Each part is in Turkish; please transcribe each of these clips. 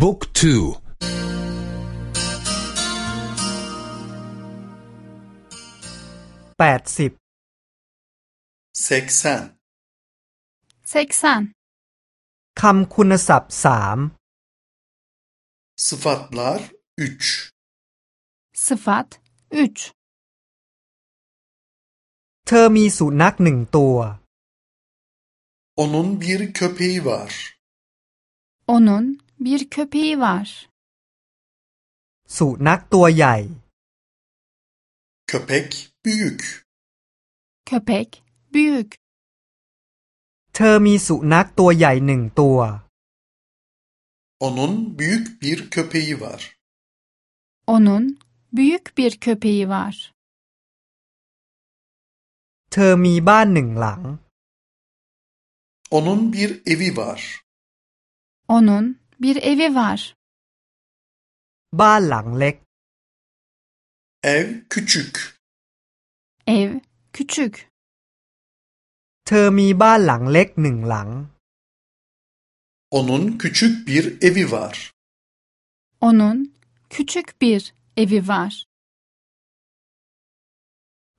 บุ๊กทูแปดสิบ seksen 80คำคุณศัพท์สาม sıfatlar üç sıfat 3เธอมีสุนัขหนึ่งตัว onun bir köpeği var onun bir köpeği var สุนัขตัวใหญ่ köpek büyük köpek büyük เธอมีสุนัขตัวใหญ่หนึ่งตัว onun büyük bir köpeği var onun büyük bir köpeği var เธอมีบ้านหนึ่งหลัง onun bir evi var onun bir evi var บ้านหลังเล็ก ev küçük ev küçük เธอมีบ้านหลังเล็กหนึ่งหลัง onun küçük bir evi var onun küçük bir evi var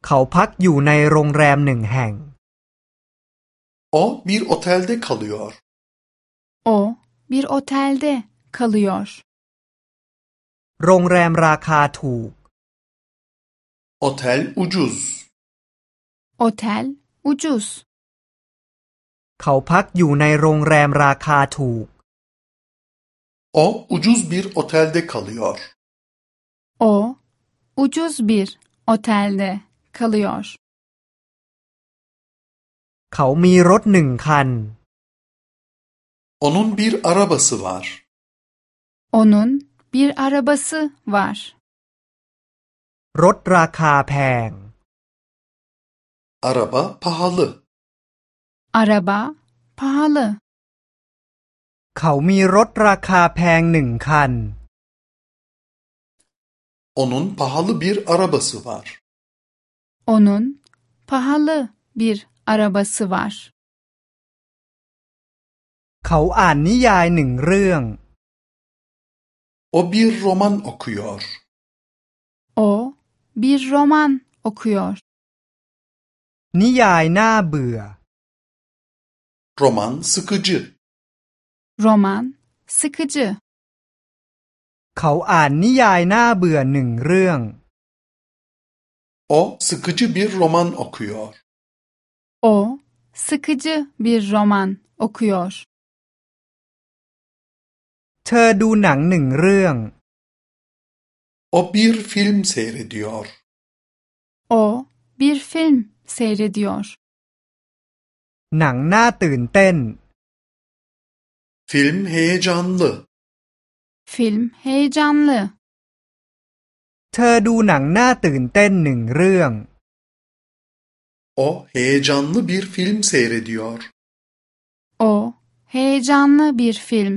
เขาพักอยู่ในโรงแรมหนึ่งแห่ง o bir otelde kalıyor o bir otelde kalıyor โรงแรมราคาถูก otel ucuz otel ucuz เขาพักอยู่ในโรงแรมราคาถูก o ucuz bir otelde kalıyor o ucuz bir otelde kalıyor เขามีรถหนึ่งคัน onun bir arabası var onun bir arabası var รถราคาแพง araba pahalı araba pahalı เขามีรถราคาแพงหนึ่งคัน onun pahalı bir arabası var onun pahalı bir arabası var เขาอ่านนิยายหนึ่งเรื่อง o bir roman okuyor o bir roman okuyor นิยายน่าเบื่อ roman sıkıcı roman sıkıcı เขาอ่านนิยายน่าเบื่อหนึ่งเรื่อง o sıkıcı bir roman okuyor o sıkıcı bir roman okuyor เธอดูหนังหนึ่งเรื่อง o bir film seyrediyor o bir film seyrediyor หนังน่าตื่นเต้น film heyecanlı film heyecanlı เธอดูหนังน่าตื่นเต้นหนึ่งเรื่อง o heyecanlı bir film seyrediyor o heyecanlı bir film